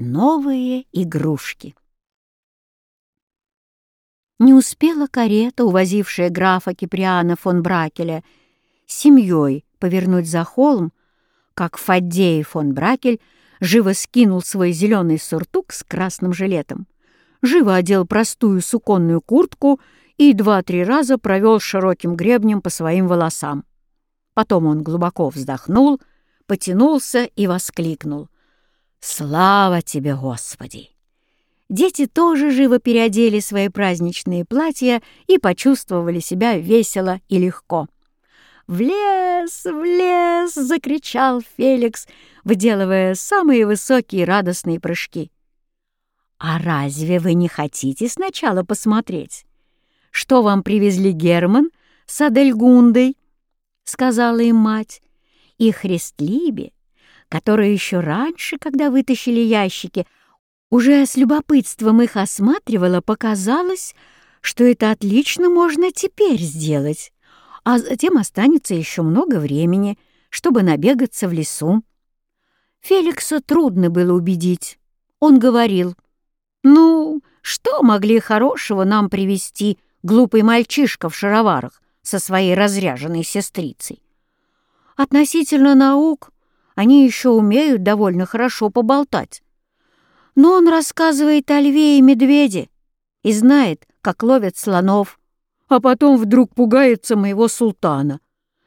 Новые игрушки. Не успела карета, увозившая графа Киприана фон Бракеля, с семьей повернуть за холм, как Фаддей фон Бракель живо скинул свой зеленый суртук с красным жилетом, живо одел простую суконную куртку и два-три раза провел широким гребнем по своим волосам. Потом он глубоко вздохнул, потянулся и воскликнул — Слава тебе, Господи! Дети тоже живо переодели свои праздничные платья и почувствовали себя весело и легко. «В лес, в лес!» — закричал Феликс, выделывая самые высокие радостные прыжки. «А разве вы не хотите сначала посмотреть, что вам привезли Герман с Адельгундой?» — сказала им мать. «И Христлибе которая еще раньше, когда вытащили ящики, уже с любопытством их осматривала, показалось, что это отлично можно теперь сделать, а затем останется еще много времени, чтобы набегаться в лесу. Феликса трудно было убедить. Он говорил, «Ну, что могли хорошего нам привести глупый мальчишка в шароварах со своей разряженной сестрицей? Относительно наук они еще умеют довольно хорошо поболтать. Но он рассказывает о льве и медведе и знает, как ловят слонов, а потом вдруг пугается моего султана,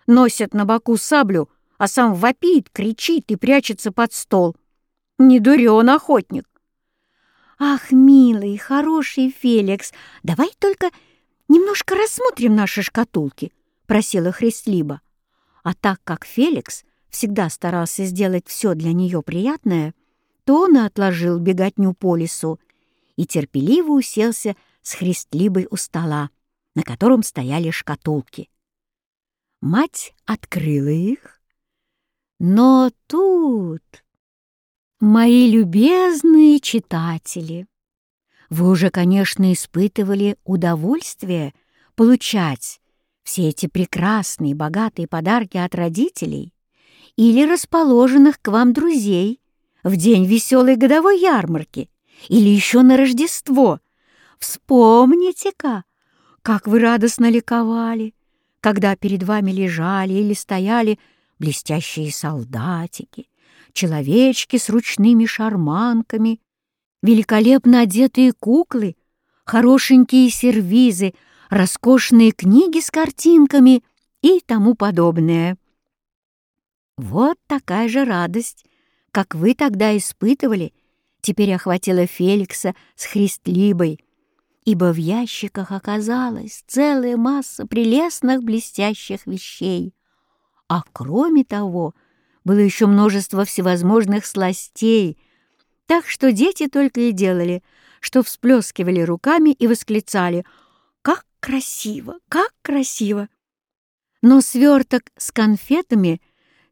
носит на боку саблю, а сам вопит, кричит и прячется под стол. Не дурен охотник. «Ах, милый, хороший Феликс, давай только немножко рассмотрим наши шкатулки», — просила Христлиба. А так как Феликс всегда старался сделать все для нее приятное, то он и отложил беготню по лесу и терпеливо уселся с христлибой у стола, на котором стояли шкатулки. Мать открыла их, но тут... Мои любезные читатели, вы уже, конечно, испытывали удовольствие получать все эти прекрасные, богатые подарки от родителей, или расположенных к вам друзей в день веселой годовой ярмарки или еще на Рождество. Вспомните-ка, как вы радостно ликовали, когда перед вами лежали или стояли блестящие солдатики, человечки с ручными шарманками, великолепно одетые куклы, хорошенькие сервизы, роскошные книги с картинками и тому подобное. Вот такая же радость, как вы тогда испытывали, теперь охватила Феликса с Христлибой, ибо в ящиках оказалась целая масса прелестных блестящих вещей. А кроме того, было еще множество всевозможных сластей, так что дети только и делали, что всплескивали руками и восклицали «Как красиво! Как красиво!» Но сверток с конфетами —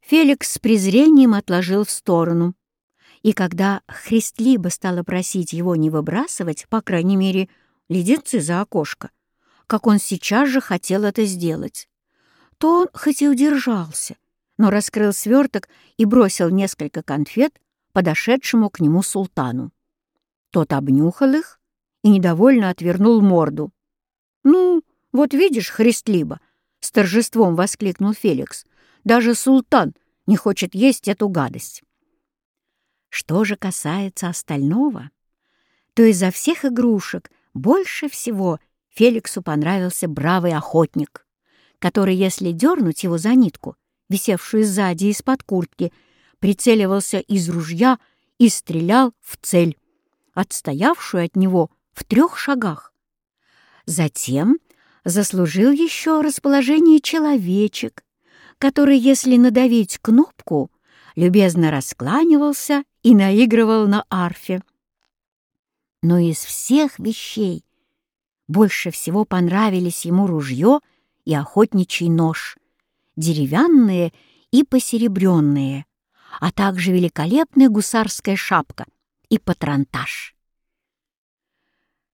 Феликс с презрением отложил в сторону. И когда Христлиба стала просить его не выбрасывать, по крайней мере, леденцы за окошко, как он сейчас же хотел это сделать, то он хоть и удержался, но раскрыл сверток и бросил несколько конфет подошедшему к нему султану. Тот обнюхал их и недовольно отвернул морду. «Ну, вот видишь, Христлиба!» — с торжеством воскликнул Феликс. Даже султан не хочет есть эту гадость. Что же касается остального, то изо всех игрушек больше всего Феликсу понравился бравый охотник, который, если дернуть его за нитку, висевшую сзади из-под куртки, прицеливался из ружья и стрелял в цель, отстоявшую от него в трех шагах. Затем заслужил еще расположение человечек, который, если надавить кнопку, любезно раскланивался и наигрывал на арфе. Но из всех вещей больше всего понравились ему ружье и охотничий нож, деревянные и посеребренные, а также великолепная гусарская шапка и патронтаж.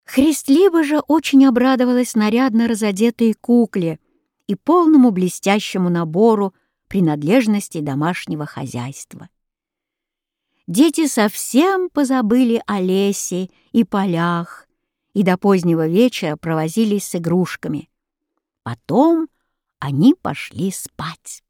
Христлиба же очень обрадовалась нарядно разодетой кукле, и полному блестящему набору принадлежностей домашнего хозяйства. дети совсем позабыли о лесе и полях и до позднего вечера провозились с игрушками. Потом они пошли спать.